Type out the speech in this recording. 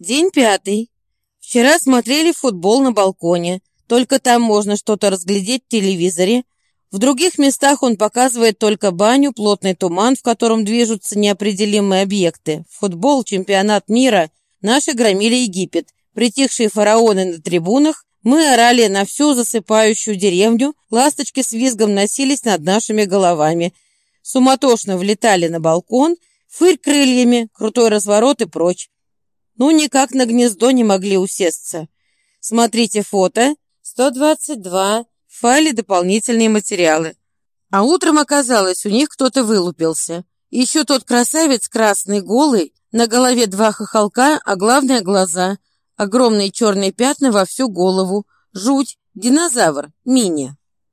День пятый. Вчера смотрели футбол на балконе. Только там можно что-то разглядеть в телевизоре. В других местах он показывает только баню, плотный туман, в котором движутся неопределимые объекты. Футбол, чемпионат мира. Наши громили Египет. Притихшие фараоны на трибунах. Мы орали на всю засыпающую деревню. Ласточки с визгом носились над нашими головами. Суматошно влетали на балкон. Фырь крыльями, крутой разворот и прочь. Ну, никак на гнездо не могли усесться. Смотрите фото. 122. В файле дополнительные материалы. А утром оказалось, у них кто-то вылупился. Еще тот красавец красный, голый, на голове два хохолка, а главное глаза. Огромные черные пятна во всю голову. Жуть. Динозавр. Мини.